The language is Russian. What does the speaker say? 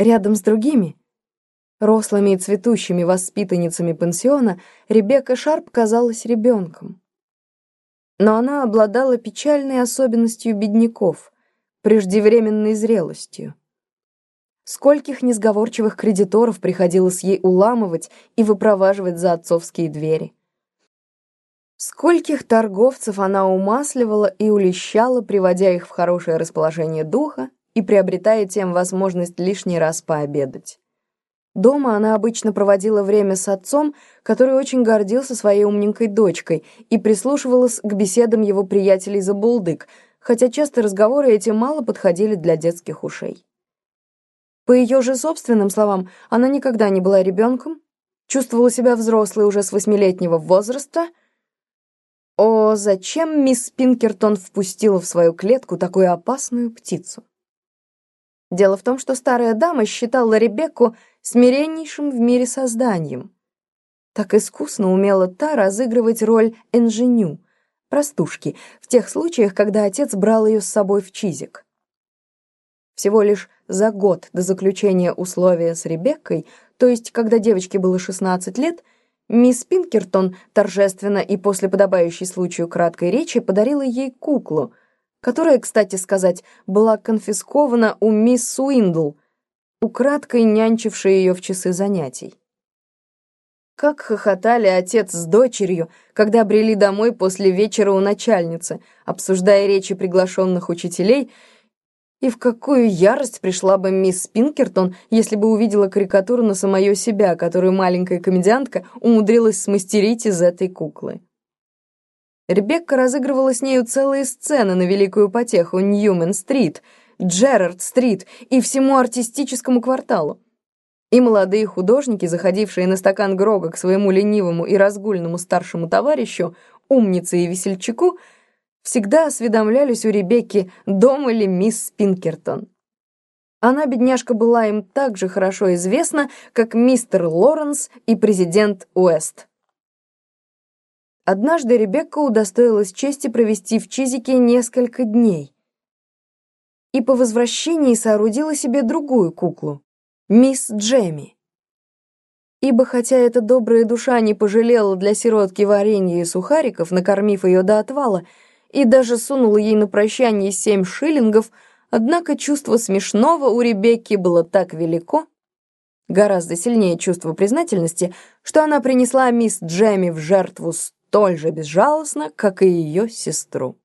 Рядом с другими, рослыми и цветущими воспитанницами пансиона, Ребекка Шарп казалась ребенком. Но она обладала печальной особенностью бедняков, преждевременной зрелостью. Скольких несговорчивых кредиторов приходилось ей уламывать и выпроваживать за отцовские двери. Скольких торговцев она умасливала и улещала, приводя их в хорошее расположение духа и приобретая тем возможность лишний раз пообедать. Дома она обычно проводила время с отцом, который очень гордился своей умненькой дочкой и прислушивалась к беседам его приятелей за булдык, хотя часто разговоры эти мало подходили для детских ушей. По ее же собственным словам, она никогда не была ребенком, чувствовала себя взрослой уже с восьмилетнего возраста — о, зачем мисс Пинкертон впустила в свою клетку такую опасную птицу? Дело в том, что старая дама считала Ребекку смиреннейшим в мире созданием. Так искусно умела та разыгрывать роль инженю, простушки, в тех случаях, когда отец брал ее с собой в Чизик. Всего лишь за год до заключения условия с Ребеккой, то есть когда девочке было 16 лет, Мисс Пинкертон торжественно и после подобающей случаю краткой речи подарила ей куклу, которая, кстати сказать, была конфискована у мисс Суиндл, украдкой нянчившей ее в часы занятий. Как хохотали отец с дочерью, когда брели домой после вечера у начальницы, обсуждая речи приглашенных учителей — и в какую ярость пришла бы мисс Пинкертон, если бы увидела карикатуру на самое себя, которую маленькая комедиантка умудрилась смастерить из этой куклы. Ребекка разыгрывала с нею целые сцены на великую потеху Ньюмен-стрит, Джерард-стрит и всему артистическому кварталу. И молодые художники, заходившие на стакан Грога к своему ленивому и разгульному старшему товарищу, умнице и весельчаку, всегда осведомлялись у Ребекки, дома ли мисс Пинкертон. Она, бедняжка, была им так же хорошо известна, как мистер Лоренс и президент Уэст. Однажды Ребекка удостоилась чести провести в Чизике несколько дней. И по возвращении соорудила себе другую куклу — мисс Джемми. Ибо хотя эта добрая душа не пожалела для сиротки варенья и сухариков, накормив ее до отвала, — и даже сунула ей на прощание семь шиллингов, однако чувство смешного у Ребекки было так велико, гораздо сильнее чувство признательности, что она принесла мисс Джемми в жертву столь же безжалостно, как и ее сестру.